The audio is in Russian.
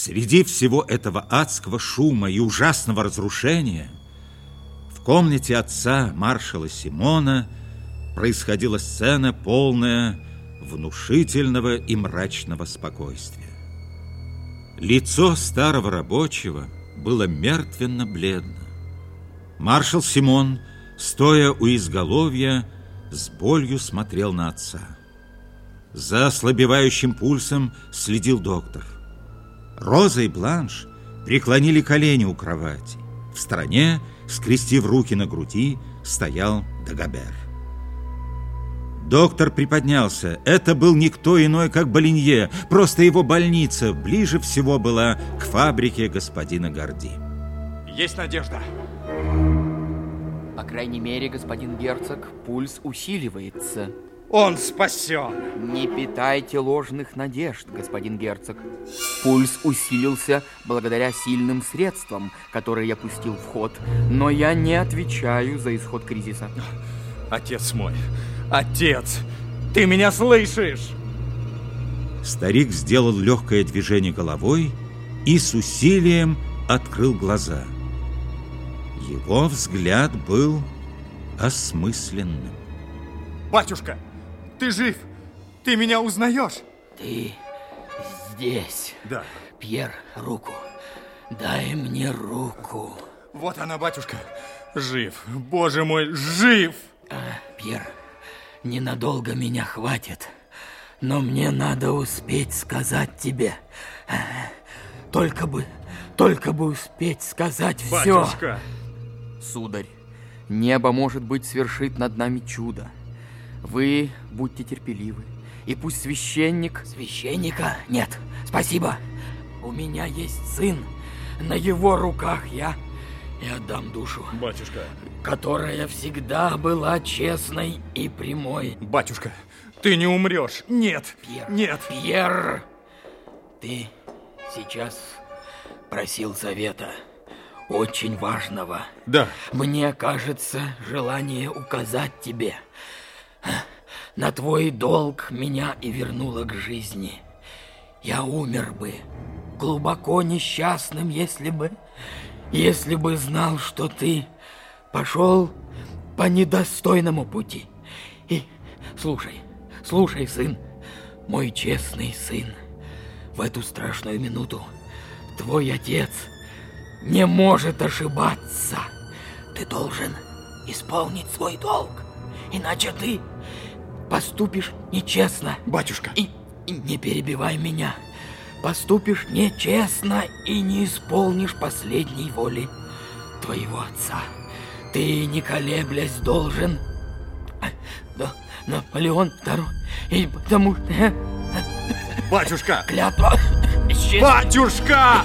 Среди всего этого адского шума и ужасного разрушения в комнате отца маршала Симона происходила сцена полная внушительного и мрачного спокойствия. Лицо старого рабочего было мертвенно-бледно. Маршал Симон, стоя у изголовья, с болью смотрел на отца. За ослабевающим пульсом следил доктор. Роза и Бланш преклонили колени у кровати. В стороне, скрестив руки на груди, стоял Дагобер. Доктор приподнялся. Это был никто иной, как Болинье. Просто его больница ближе всего была к фабрике господина Горди. Есть надежда. По крайней мере, господин герцог, пульс усиливается. Он спасен. Не питайте ложных надежд, господин герцог. Пульс усилился благодаря сильным средствам, которые я пустил в ход, но я не отвечаю за исход кризиса. Отец мой, отец, ты меня слышишь? Старик сделал легкое движение головой и с усилием открыл глаза. Его взгляд был осмысленным. Батюшка, ты жив? Ты меня узнаешь? Ты здесь. Да. Пьер, руку. Дай мне руку. Вот она, батюшка. Жив. Боже мой, жив! А, Пьер, ненадолго меня хватит. Но мне надо успеть сказать тебе. А, только бы, только бы успеть сказать все. Батюшка! Сударь, небо, может быть, свершит над нами чудо. Вы будьте терпеливы. И пусть священник... Священника нет, спасибо. У меня есть сын. На его руках я и отдам душу. Батюшка. Которая всегда была честной и прямой. Батюшка, ты не умрешь. Нет. Пьер. Нет. Пьер, ты сейчас просил совета. Очень важного. Да. Мне кажется, желание указать тебе на твой долг меня и вернуло к жизни. Я умер бы глубоко несчастным, если бы, если бы знал, что ты пошел по недостойному пути. И слушай, слушай, сын, мой честный сын, в эту страшную минуту твой отец не может ошибаться. Ты должен исполнить свой долг, иначе ты поступишь нечестно. Батюшка. И, и не перебивай меня. Поступишь нечестно и не исполнишь последней воли твоего отца. Ты, не колеблясь, должен... Да, Наполеон второй. И потому... Батюшка! Клятва... Батюшка!